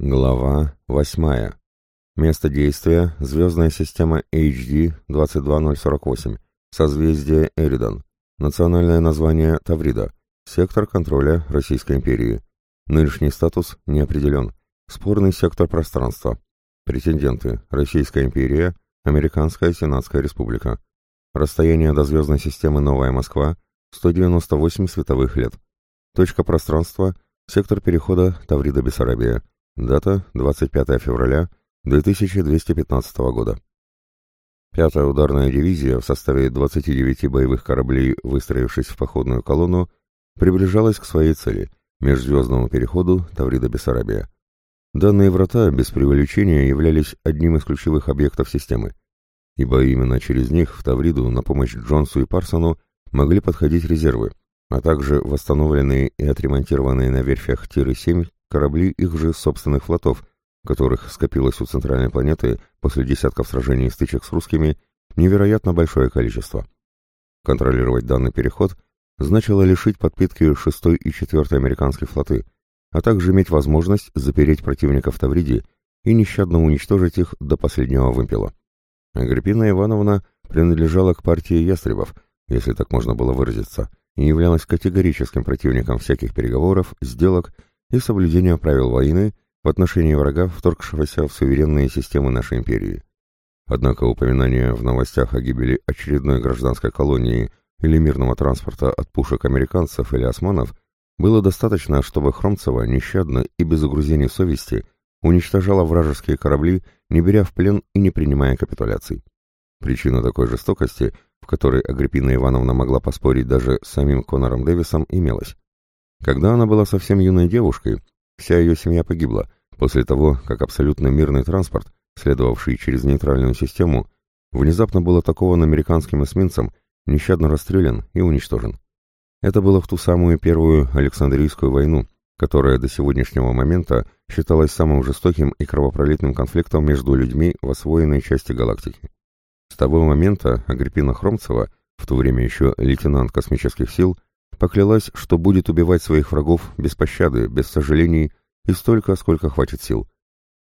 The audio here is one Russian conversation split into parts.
Глава 8. Место действия – звездная система HD 22048, созвездие Эридан, национальное название Таврида, сектор контроля Российской империи. Нынешний статус не определен. Спорный сектор пространства. Претенденты – Российская империя, Американская Сенатская республика. Расстояние до звездной системы Новая Москва – 198 световых лет. Точка пространства – сектор перехода Таврида-Бессарабия – Дата 25 февраля 2215 года. Пятая ударная дивизия в составе 29 боевых кораблей, выстроившись в походную колонну, приближалась к своей цели – межзвездному переходу Таврида-Бессарабия. Данные врата без преувеличения являлись одним из ключевых объектов системы, ибо именно через них в Тавриду на помощь Джонсу и Парсону могли подходить резервы, а также восстановленные и отремонтированные на верфях Тиры-7 корабли их же собственных флотов, которых скопилось у центральной планеты после десятков сражений и стычек с русскими невероятно большое количество. Контролировать данный переход значило лишить подпитки 6 и 4 американских флоты, а также иметь возможность запереть противников в Тавриде и нещадно уничтожить их до последнего вымпела. Агриппина Ивановна принадлежала к партии ястребов, если так можно было выразиться, и являлась категорическим противником всяких переговоров, сделок и в соблюдение правил войны в отношении врага, вторгшегося в суверенные системы нашей империи. Однако упоминание в новостях о гибели очередной гражданской колонии или мирного транспорта от пушек американцев или османов было достаточно, чтобы Хромцева нещадно и без угрызений совести уничтожала вражеские корабли, не беря в плен и не принимая капитуляций. Причина такой жестокости, в которой Агриппина Ивановна могла поспорить даже с самим Конором Дэвисом, имелась. Когда она была совсем юной девушкой, вся ее семья погибла, после того, как абсолютно мирный транспорт, следовавший через нейтральную систему, внезапно был атакован американским эсминцем, нещадно расстрелян и уничтожен. Это было в ту самую первую Александрийскую войну, которая до сегодняшнего момента считалась самым жестоким и кровопролитным конфликтом между людьми в освоенной части галактики. С того момента Агриппина Хромцева, в то время еще лейтенант космических сил, поклялась, что будет убивать своих врагов без пощады, без сожалений и столько, сколько хватит сил.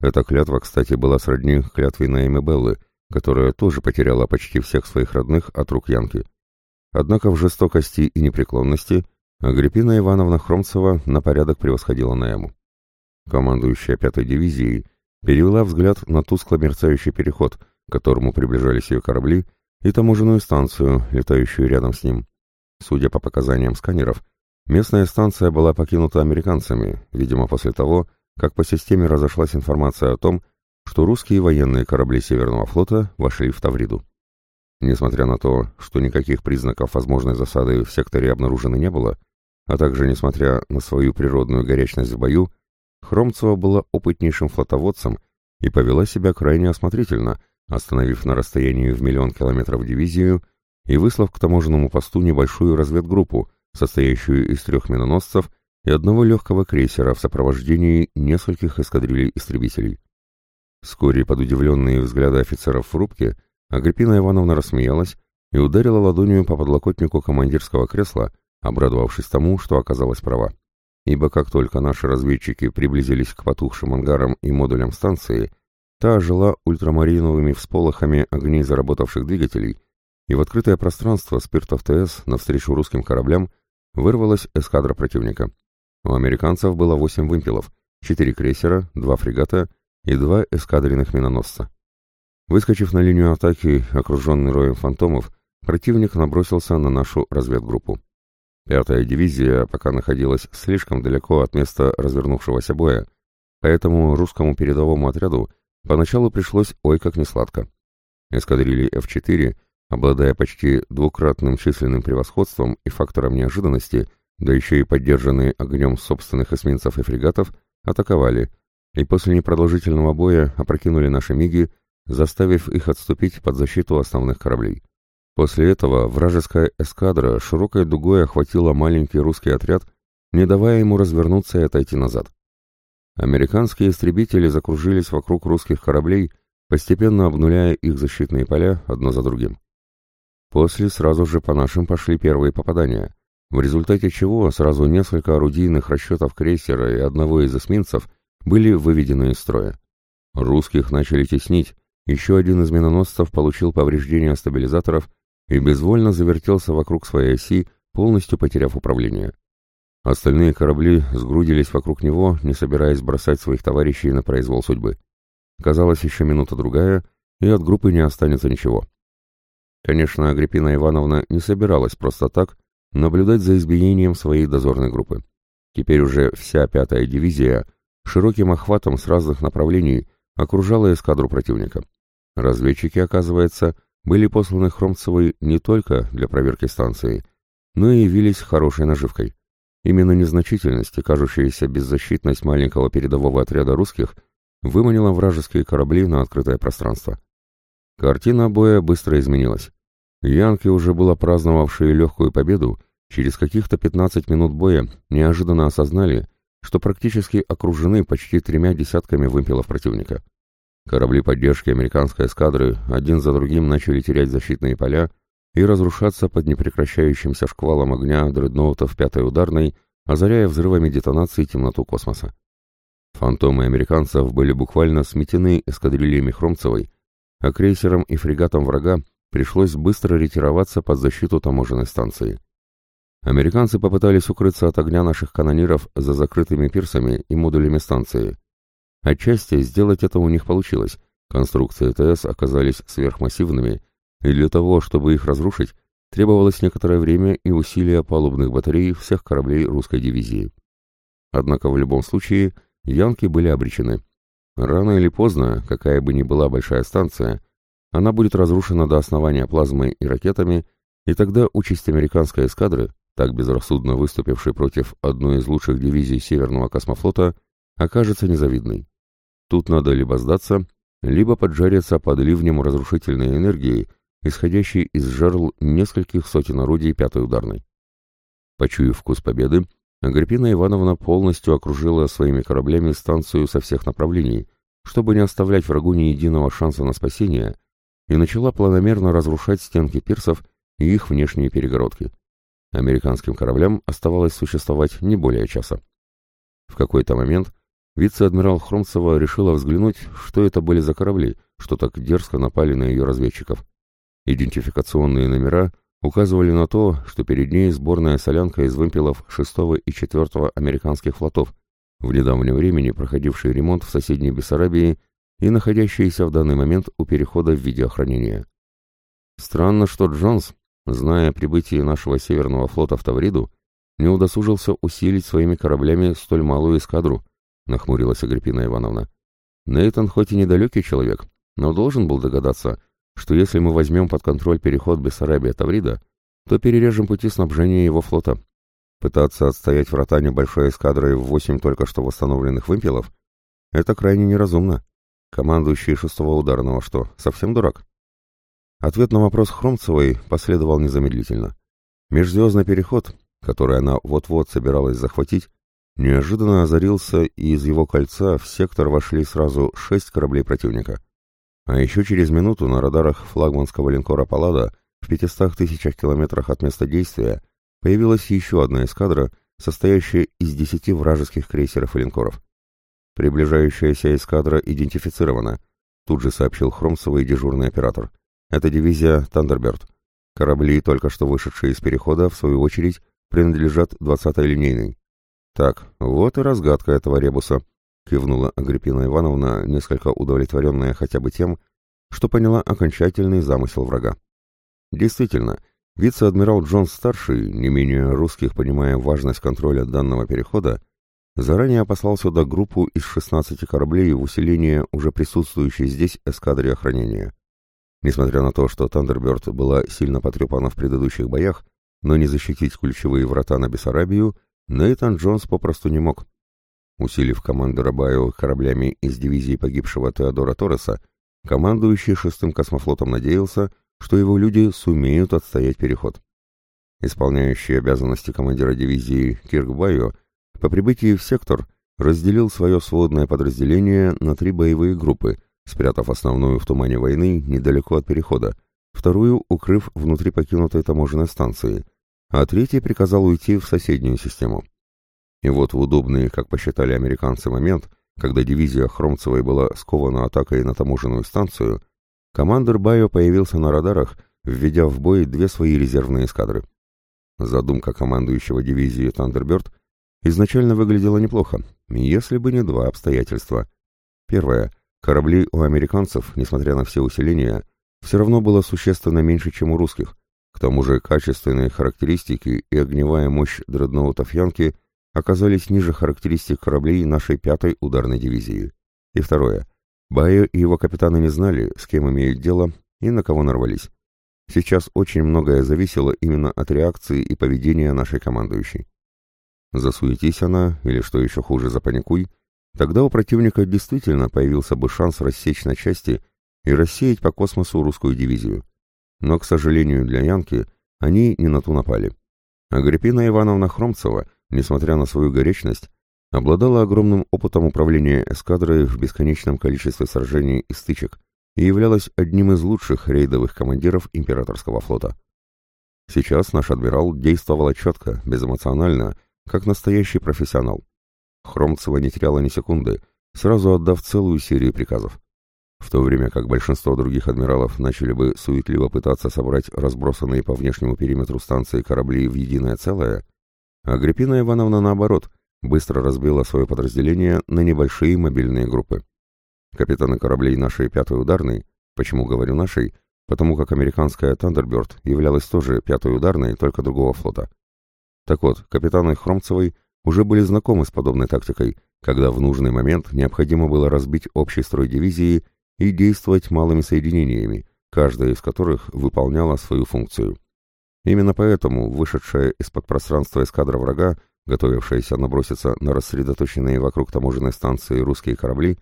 Эта клятва, кстати, была сродни клятве Наэми Беллы, которая тоже потеряла почти всех своих родных от рук Янки. Однако в жестокости и непреклонности Агриппина Ивановна Хромцева на порядок превосходила Наэму. Командующая пятой дивизией перевела взгляд на тускло мерцающий переход, к которому приближались ее корабли, и таможенную станцию, летающую рядом с ним. Судя по показаниям сканеров, местная станция была покинута американцами, видимо, после того, как по системе разошлась информация о том, что русские военные корабли Северного флота вошли в Тавриду. Несмотря на то, что никаких признаков возможной засады в секторе обнаружено не было, а также несмотря на свою природную горячность в бою, Хромцева была опытнейшим флотоводцем и повела себя крайне осмотрительно, остановив на расстоянии в миллион километров дивизию и выслав к таможенному посту небольшую разведгруппу, состоящую из трех миноносцев и одного легкого крейсера в сопровождении нескольких эскадрилей истребителей. Вскоре под удивленные взгляды офицеров в рубке Агриппина Ивановна рассмеялась и ударила ладонью по подлокотнику командирского кресла, обрадовавшись тому, что оказалась права. Ибо как только наши разведчики приблизились к потухшим ангарам и модулям станции, та жила ультрамариновыми всполохами огней заработавших двигателей — и в открытое пространство спирт ФТС навстречу русским кораблям вырвалась эскадра противника. У американцев было 8 вымпелов, 4 крейсера, 2 фрегата и 2 эскадренных миноносца. Выскочив на линию атаки, окруженный роем фантомов, противник набросился на нашу разведгруппу. Пятая дивизия пока находилась слишком далеко от места развернувшегося боя, поэтому русскому передовому отряду поначалу пришлось ой как несладко. Эскадрильи F-4 — Обладая почти двукратным численным превосходством и фактором неожиданности, да еще и поддержанные огнем собственных эсминцев и фрегатов, атаковали, и после непродолжительного боя опрокинули наши миги, заставив их отступить под защиту основных кораблей. После этого вражеская эскадра широкой дугой охватила маленький русский отряд, не давая ему развернуться и отойти назад. Американские истребители закружились вокруг русских кораблей, постепенно обнуляя их защитные поля одно за другим. После сразу же по нашим пошли первые попадания, в результате чего сразу несколько орудийных расчетов крейсера и одного из эсминцев были выведены из строя. Русских начали теснить, еще один из миноносцев получил повреждения стабилизаторов и безвольно завертелся вокруг своей оси, полностью потеряв управление. Остальные корабли сгрудились вокруг него, не собираясь бросать своих товарищей на произвол судьбы. Казалось, еще минута-другая, и от группы не останется ничего. Конечно, Агриппина Ивановна не собиралась просто так наблюдать за избиением своей дозорной группы. Теперь уже вся пятая дивизия широким охватом с разных направлений окружала эскадру противника. Разведчики, оказывается, были посланы Хромцевой не только для проверки станции, но и явились хорошей наживкой. Именно незначительность и кажущаяся беззащитность маленького передового отряда русских выманила вражеские корабли на открытое пространство. Картина боя быстро изменилась. Янки уже было праздновавшие легкую победу, через каких-то 15 минут боя неожиданно осознали, что практически окружены почти тремя десятками вымпелов противника. Корабли поддержки американской эскадры один за другим начали терять защитные поля и разрушаться под непрекращающимся шквалом огня дредноутов пятой ударной, озаряя взрывами детонации темноту космоса. Фантомы американцев были буквально сметены эскадрильями Хромцевой, а крейсерам и фрегатам врага пришлось быстро ретироваться под защиту таможенной станции. Американцы попытались укрыться от огня наших канониров за закрытыми пирсами и модулями станции. Отчасти сделать это у них получилось. Конструкции ТС оказались сверхмассивными, и для того, чтобы их разрушить, требовалось некоторое время и усилия палубных батарей всех кораблей русской дивизии. Однако в любом случае, янки были обречены. Рано или поздно, какая бы ни была большая станция, она будет разрушена до основания плазмой и ракетами, и тогда участь американской эскадры, так безрассудно выступившей против одной из лучших дивизий Северного космофлота, окажется незавидной. Тут надо либо сдаться, либо поджариться под ливнем разрушительной энергии, исходящей из жерл нескольких сотен орудий пятой ударной. Почуяв вкус победы, Агриппина Ивановна полностью окружила своими кораблями станцию со всех направлений, чтобы не оставлять врагу ни единого шанса на спасение, и начала планомерно разрушать стенки пирсов и их внешние перегородки. Американским кораблям оставалось существовать не более часа. В какой-то момент вице-адмирал Хромцева решила взглянуть, что это были за корабли, что так дерзко напали на ее разведчиков. Идентификационные номера указывали на то, что перед ней сборная солянка из вымпелов 6 и 4 американских флотов, в недавнем времени проходивший ремонт в соседней Бессарабии и находящиеся в данный момент у перехода в видеохранение. Странно, что Джонс, зная о прибытии нашего Северного флота в Тавриду, не удосужился усилить своими кораблями столь малую эскадру, нахмурилась Агриппина Ивановна. Нейтан хоть и недалекий человек, но должен был догадаться, что если мы возьмем под контроль переход Бессарабия-Таврида, то перережем пути снабжения его флота. Пытаться отстоять врата небольшой большой эскадрой в восемь только что восстановленных вымпелов — это крайне неразумно. Командующий шестого ударного ну а что, совсем дурак? Ответ на вопрос Хромцевой последовал незамедлительно. Межзвездный переход, который она вот-вот собиралась захватить, неожиданно озарился, и из его кольца в сектор вошли сразу шесть кораблей противника — а еще через минуту на радарах флагманского линкора «Паллада» в 500 тысячах километрах от места действия появилась еще одна эскадра, состоящая из 10 вражеских крейсеров и линкоров. Приближающаяся эскадра идентифицирована, тут же сообщил Хромсовый дежурный оператор. Это дивизия «Тандерберт». Корабли, только что вышедшие из перехода, в свою очередь, принадлежат 20-й линейной. Так, вот и разгадка этого ребуса кивнула Агриппина Ивановна, несколько удовлетворенная хотя бы тем, что поняла окончательный замысел врага. Действительно, вице-адмирал Джонс-старший, не менее русских понимая важность контроля данного перехода, заранее послал сюда группу из 16 кораблей в усиление уже присутствующей здесь эскадре охранения. Несмотря на то, что Тандерберт была сильно потрепана в предыдущих боях, но не защитить ключевые врата на Бессарабию, Нейтан Джонс попросту не мог усилив команду Рабаева кораблями из дивизии погибшего Теодора Торреса, командующий шестым космофлотом надеялся, что его люди сумеют отстоять переход. Исполняющий обязанности командира дивизии Киргбайо по прибытии в сектор разделил свое сводное подразделение на три боевые группы, спрятав основную в тумане войны недалеко от перехода, вторую укрыв внутри покинутой таможенной станции, а третий приказал уйти в соседнюю систему. И вот в удобный, как посчитали американцы, момент, когда дивизия Хромцевой была скована атакой на таможенную станцию, командир Байо появился на радарах, введя в бой две свои резервные эскадры. Задумка командующего дивизии «Тандерберт» изначально выглядела неплохо, если бы не два обстоятельства. Первое. Корабли у американцев, несмотря на все усиления, все равно было существенно меньше, чем у русских. К тому же качественные характеристики и огневая мощь дредноутов «Янки» оказались ниже характеристик кораблей нашей пятой ударной дивизии. И второе. Баио и его капитаны не знали, с кем имеют дело и на кого нарвались. Сейчас очень многое зависело именно от реакции и поведения нашей командующей. Засуетись она, или что еще хуже, запаникуй, тогда у противника действительно появился бы шанс рассечь на части и рассеять по космосу русскую дивизию. Но, к сожалению для Янки, они не на ту напали. Агриппина Ивановна Хромцева – несмотря на свою горечность, обладала огромным опытом управления эскадрой в бесконечном количестве сражений и стычек и являлась одним из лучших рейдовых командиров императорского флота. Сейчас наш адмирал действовал четко, безэмоционально, как настоящий профессионал. Хромцева не теряла ни секунды, сразу отдав целую серию приказов. В то время как большинство других адмиралов начали бы суетливо пытаться собрать разбросанные по внешнему периметру станции корабли в единое целое, Агриппина Ивановна, наоборот, быстро разбила свое подразделение на небольшие мобильные группы. Капитаны кораблей нашей пятой ударной, почему говорю нашей, потому как американская «Тандерберт» являлась тоже пятой ударной, только другого флота. Так вот, капитаны Хромцевой уже были знакомы с подобной тактикой, когда в нужный момент необходимо было разбить общий строй дивизии и действовать малыми соединениями, каждая из которых выполняла свою функцию. Именно поэтому вышедшая из-под пространства эскадра врага, готовившаяся наброситься на рассредоточенные вокруг таможенной станции русские корабли,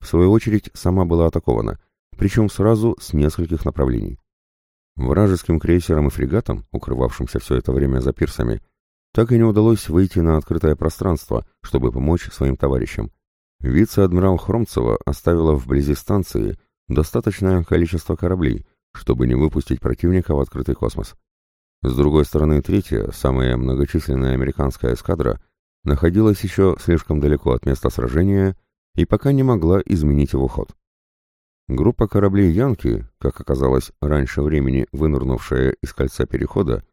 в свою очередь сама была атакована, причем сразу с нескольких направлений. Вражеским крейсерам и фрегатам, укрывавшимся все это время за пирсами, так и не удалось выйти на открытое пространство, чтобы помочь своим товарищам. Вице-адмирал Хромцева оставила вблизи станции достаточное количество кораблей, чтобы не выпустить противника в открытый космос. С другой стороны, третья, самая многочисленная американская эскадра, находилась еще слишком далеко от места сражения и пока не могла изменить его ход. Группа кораблей «Янки», как оказалось раньше времени вынырнувшая из кольца перехода,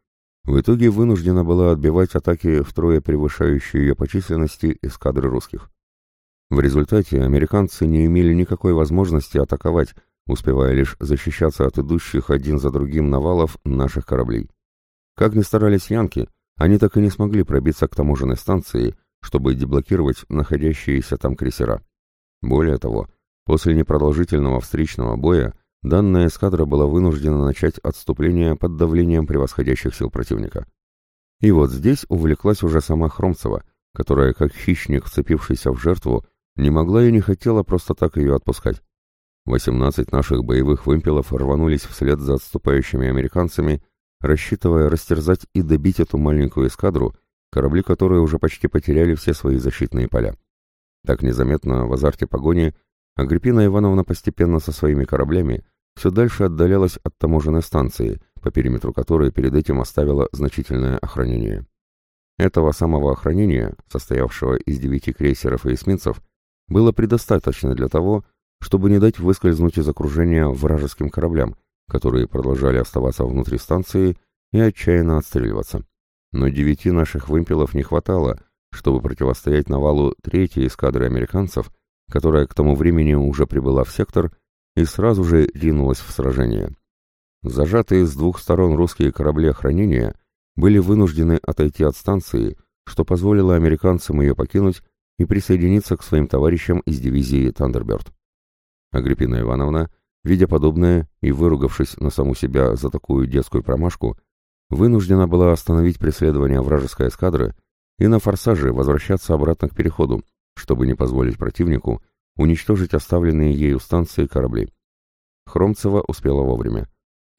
в итоге вынуждена была отбивать атаки втрое превышающие ее по численности эскадры русских. В результате американцы не имели никакой возможности атаковать, успевая лишь защищаться от идущих один за другим навалов наших кораблей. Как ни старались янки, они так и не смогли пробиться к таможенной станции, чтобы деблокировать находящиеся там крейсера. Более того, после непродолжительного встречного боя данная эскадра была вынуждена начать отступление под давлением превосходящих сил противника. И вот здесь увлеклась уже сама Хромцева, которая, как хищник, вцепившийся в жертву, не могла и не хотела просто так ее отпускать. 18 наших боевых вымпелов рванулись вслед за отступающими американцами рассчитывая растерзать и добить эту маленькую эскадру, корабли которые уже почти потеряли все свои защитные поля. Так незаметно, в азарте погони, Агриппина Ивановна постепенно со своими кораблями все дальше отдалялась от таможенной станции, по периметру которой перед этим оставила значительное охранение. Этого самого охранения, состоявшего из девяти крейсеров и эсминцев, было предостаточно для того, чтобы не дать выскользнуть из окружения вражеским кораблям, которые продолжали оставаться внутри станции и отчаянно отстреливаться. Но девяти наших вымпелов не хватало, чтобы противостоять навалу третьей эскадры американцев, которая к тому времени уже прибыла в сектор и сразу же ринулась в сражение. Зажатые с двух сторон русские корабли охранения были вынуждены отойти от станции, что позволило американцам ее покинуть и присоединиться к своим товарищам из дивизии «Тандерберт». Агриппина Ивановна – Видя подобное и выругавшись на саму себя за такую детскую промашку, вынуждена была остановить преследование вражеской эскадры и на форсаже возвращаться обратно к переходу, чтобы не позволить противнику уничтожить оставленные ею станции корабли. Хромцева успела вовремя.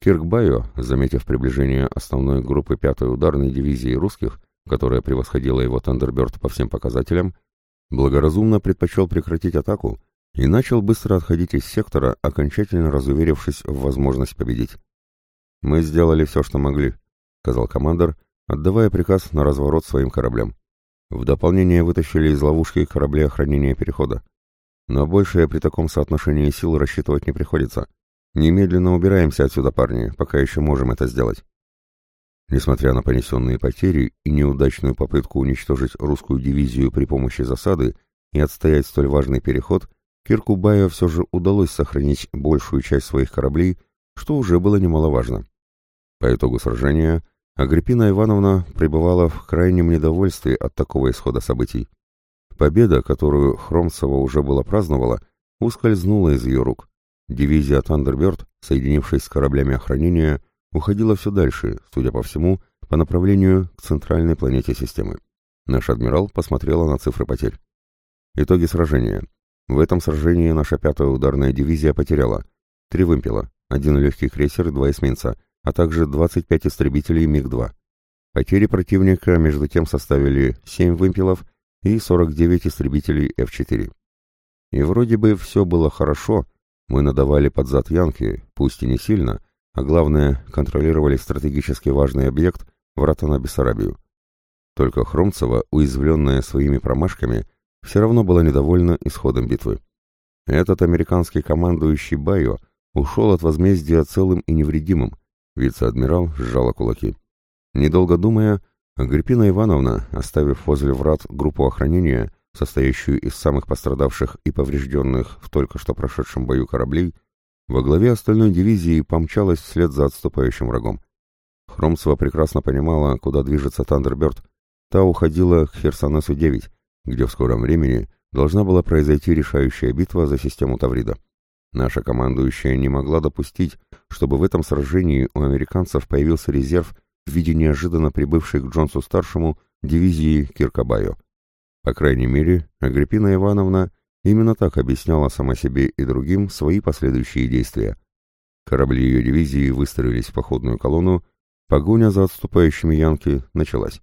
Киркбайо, заметив приближение основной группы пятой ударной дивизии русских, которая превосходила его Тандерберт по всем показателям, благоразумно предпочел прекратить атаку и начал быстро отходить из сектора, окончательно разуверившись в возможность победить. «Мы сделали все, что могли», — сказал командор, отдавая приказ на разворот своим кораблям. В дополнение вытащили из ловушки корабли охранения перехода. Но большее при таком соотношении сил рассчитывать не приходится. Немедленно убираемся отсюда, парни, пока еще можем это сделать. Несмотря на понесенные потери и неудачную попытку уничтожить русскую дивизию при помощи засады и отстоять столь важный переход — Киркубаев все же удалось сохранить большую часть своих кораблей, что уже было немаловажно. По итогу сражения Агриппина Ивановна пребывала в крайнем недовольстве от такого исхода событий. Победа, которую Хромцева уже была праздновала, ускользнула из ее рук. Дивизия «Тандерберт», соединившись с кораблями охранения, уходила все дальше, судя по всему, по направлению к центральной планете системы. Наш адмирал посмотрела на цифры потерь. Итоги сражения. В этом сражении наша пятая ударная дивизия потеряла три вымпела, один легкий крейсер, два эсминца, а также 25 истребителей МиГ-2. Потери противника между тем составили 7 вымпелов и 49 истребителей F-4. И вроде бы все было хорошо, мы надавали под зад Янки, пусть и не сильно, а главное, контролировали стратегически важный объект, врата на Бессарабию. Только Хромцева, уязвленная своими промашками, все равно была недовольна исходом битвы. Этот американский командующий Байо ушел от возмездия целым и невредимым. Вице-адмирал сжала кулаки. Недолго думая, Агриппина Ивановна, оставив возле врат группу охранения, состоящую из самых пострадавших и поврежденных в только что прошедшем бою кораблей, во главе остальной дивизии помчалась вслед за отступающим врагом. Хромцева прекрасно понимала, куда движется «Тандерберт». Та уходила к Херсонесу-9, где в скором времени должна была произойти решающая битва за систему Таврида. Наша командующая не могла допустить, чтобы в этом сражении у американцев появился резерв в виде неожиданно прибывшей к Джонсу-старшему дивизии Киркабайо. По крайней мере, Агриппина Ивановна именно так объясняла сама себе и другим свои последующие действия. Корабли ее дивизии выстроились в походную колонну, погоня за отступающими янки началась.